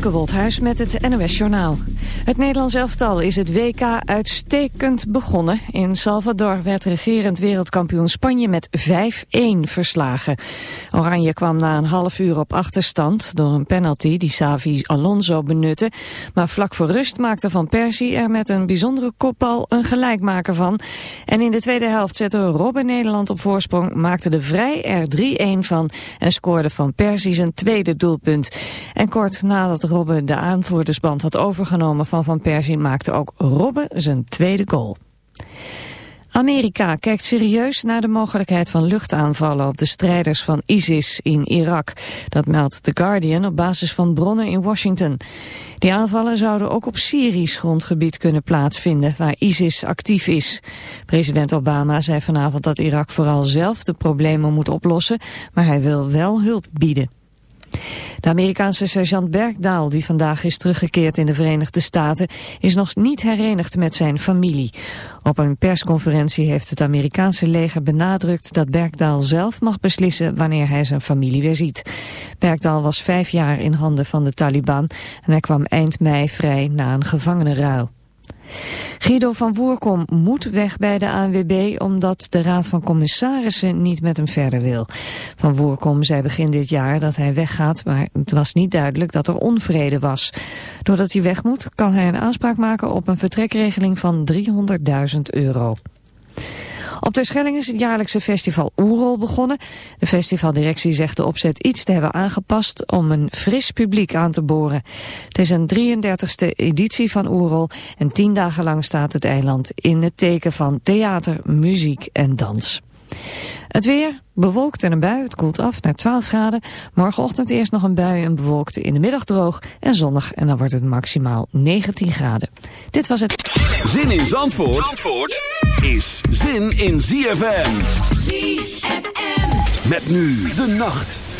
Femke met het NOS Journaal. Het Nederlands elftal is het WK uitstekend begonnen. In Salvador werd regerend wereldkampioen Spanje met 5-1 verslagen. Oranje kwam na een half uur op achterstand door een penalty die Savi Alonso benutte. Maar vlak voor rust maakte Van Persie er met een bijzondere kopbal een gelijkmaker van. En in de tweede helft zette Robben Nederland op voorsprong, maakte de Vrij er 3-1 van en scoorde Van Persie zijn tweede doelpunt. En kort nadat Robben de aanvoerdersband had overgenomen van Van Persie maakte ook Robben zijn tweede goal. Amerika kijkt serieus naar de mogelijkheid van luchtaanvallen op de strijders van ISIS in Irak. Dat meldt The Guardian op basis van bronnen in Washington. Die aanvallen zouden ook op Syrisch grondgebied kunnen plaatsvinden, waar ISIS actief is. President Obama zei vanavond dat Irak vooral zelf de problemen moet oplossen, maar hij wil wel hulp bieden. De Amerikaanse sergeant Bergdaal, die vandaag is teruggekeerd in de Verenigde Staten, is nog niet herenigd met zijn familie. Op een persconferentie heeft het Amerikaanse leger benadrukt dat Bergdaal zelf mag beslissen wanneer hij zijn familie weer ziet. Bergdaal was vijf jaar in handen van de Taliban en hij kwam eind mei vrij na een gevangenenruil. Guido van Woerkom moet weg bij de ANWB omdat de Raad van Commissarissen niet met hem verder wil. Van Woerkom zei begin dit jaar dat hij weggaat, maar het was niet duidelijk dat er onvrede was. Doordat hij weg moet, kan hij een aanspraak maken op een vertrekregeling van 300.000 euro. Op Terschelling is het jaarlijkse festival Oerol begonnen. De festivaldirectie zegt de opzet iets te hebben aangepast om een fris publiek aan te boren. Het is een 33ste editie van Oerol en tien dagen lang staat het eiland in het teken van theater, muziek en dans. Het weer, bewolkt en een bui, het koelt af naar 12 graden. Morgenochtend eerst nog een bui en bewolkt in de middag droog en zonnig. En dan wordt het maximaal 19 graden. Dit was het. Zin in Zandvoort, Zandvoort is zin in ZFM. ZFM. Met nu de nacht.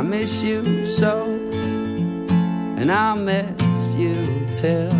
I miss you so. And I'll miss you till